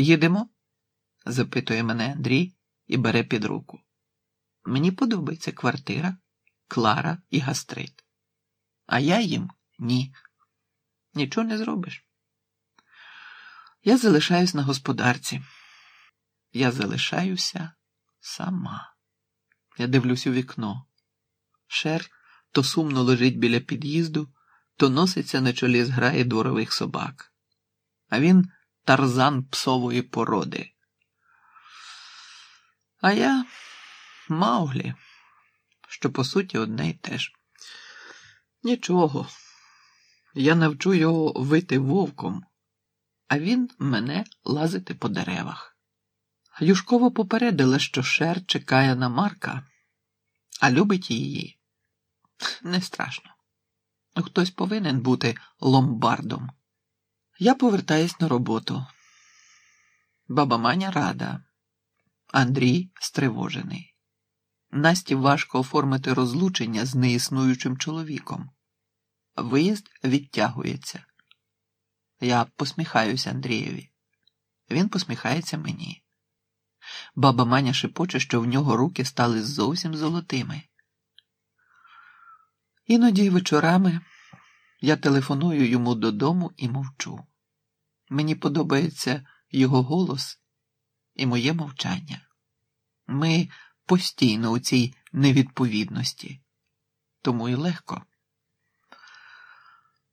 Їдемо? запитує мене Андрій і бере під руку. Мені подобається квартира, Клара і гастрит. А я їм ні. Нічого не зробиш. Я залишаюсь на господарці. Я залишаюся сама. Я дивлюсь у вікно. Шер то сумно лежить біля під'їзду, то носиться на чолі зграї дворових собак. А він тарзан псової породи. А я Мауглі, що по суті одне й те ж. Нічого. Я навчу його вити вовком, а він мене лазити по деревах. Юшкова попередила, що шер чекає на Марка, а любить її. Не страшно. Хтось повинен бути ломбардом. Я повертаюсь на роботу. Баба Маня рада. Андрій стривожений. Насті важко оформити розлучення з неіснуючим чоловіком. Виїзд відтягується. Я посміхаюся Андрієві. Він посміхається мені. Баба Маня шепоче, що в нього руки стали зовсім золотими. Іноді вечорами я телефоную йому додому і мовчу. Мені подобається його голос і моє мовчання. Ми постійно у цій невідповідності, тому і легко.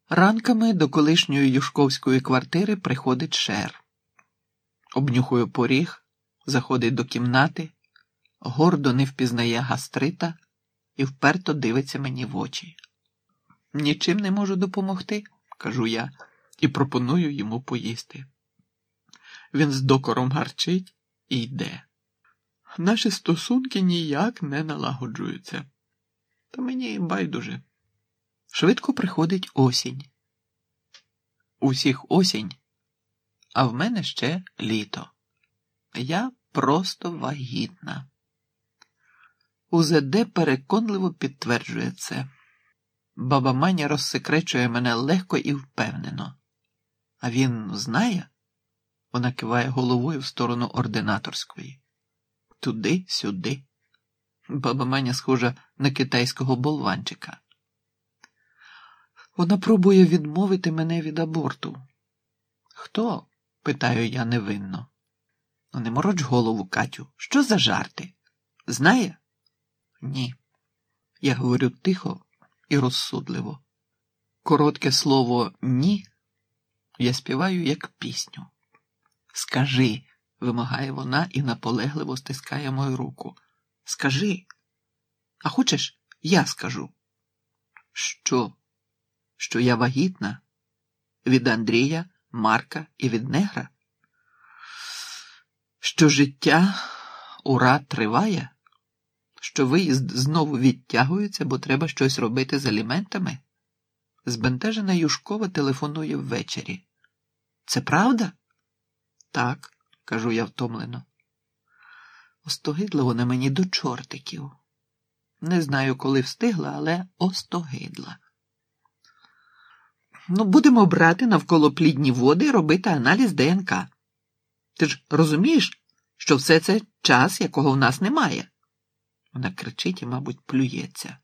Ранками до колишньої юшковської квартири приходить шер, обнюхує поріг, заходить до кімнати, гордо не впізнає гастрита і вперто дивиться мені в очі. Нічим не можу допомогти, кажу я, і пропоную йому поїсти. Він з докором гарчить і йде. Наші стосунки ніяк не налагоджуються. Та мені байдуже. Швидко приходить осінь. Усіх осінь, а в мене ще літо. Я просто вагітна. УЗД переконливо підтверджує це. Баба Маня розсекречує мене легко і впевнено. А він знає? Вона киває головою в сторону ординаторської. Туди, сюди. Баба Маня схожа на китайського болванчика. Вона пробує відмовити мене від аборту. Хто? питаю я невинно. «Ну, не мороч голову, Катю. Що за жарти? Знає? Ні. Я говорю тихо і розсудливо. Коротке слово ні я співаю як пісню. Скажи, вимагає вона і наполегливо стискає мою руку. Скажи. А хочеш, я скажу. Що? Що я вагітна? Від Андрія, Марка і від негра? Що життя ура триває? Що виїзд знову відтягується, бо треба щось робити з аліментами? Збентежена Юшкова телефонує ввечері. Це правда? Так, кажу я втомлено. Остогидла на мені до чортиків. Не знаю, коли встигла, але остогидла. Ну, будемо брати навколо плідні води і робити аналіз ДНК. Ти ж розумієш, що все це час, якого в нас немає? Вона кричить і, мабуть, плюється,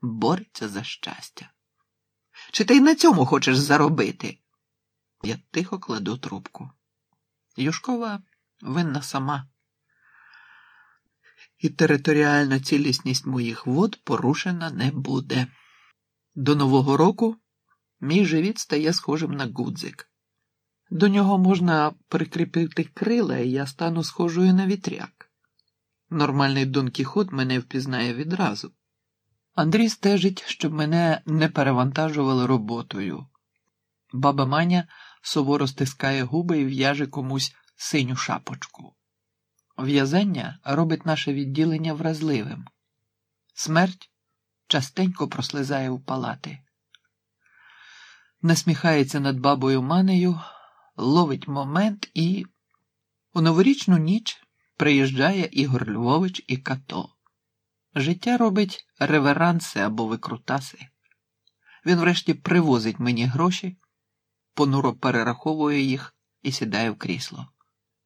бореться за щастя. Чи ти й на цьому хочеш заробити? Я тихо кладу трубку. Юшкова винна сама. І територіальна цілісність моїх вод порушена не буде. До Нового року мій живіт стає схожим на гудзик. До нього можна прикріпити крила, і я стану схожою на вітряк. Нормальний Дон Кіхот мене впізнає відразу. Андрій стежить, щоб мене не перевантажували роботою. Баба Маня суворо стискає губи і в'яже комусь синю шапочку. В'язання робить наше відділення вразливим. Смерть частенько прослизає у палати. Насміхається над бабою Манею, ловить момент і у новорічну ніч приїжджає Ігор Львович і Като. Життя робить реверанси або викрутаси. Він врешті привозить мені гроші, понуро перераховує їх і сідає в крісло.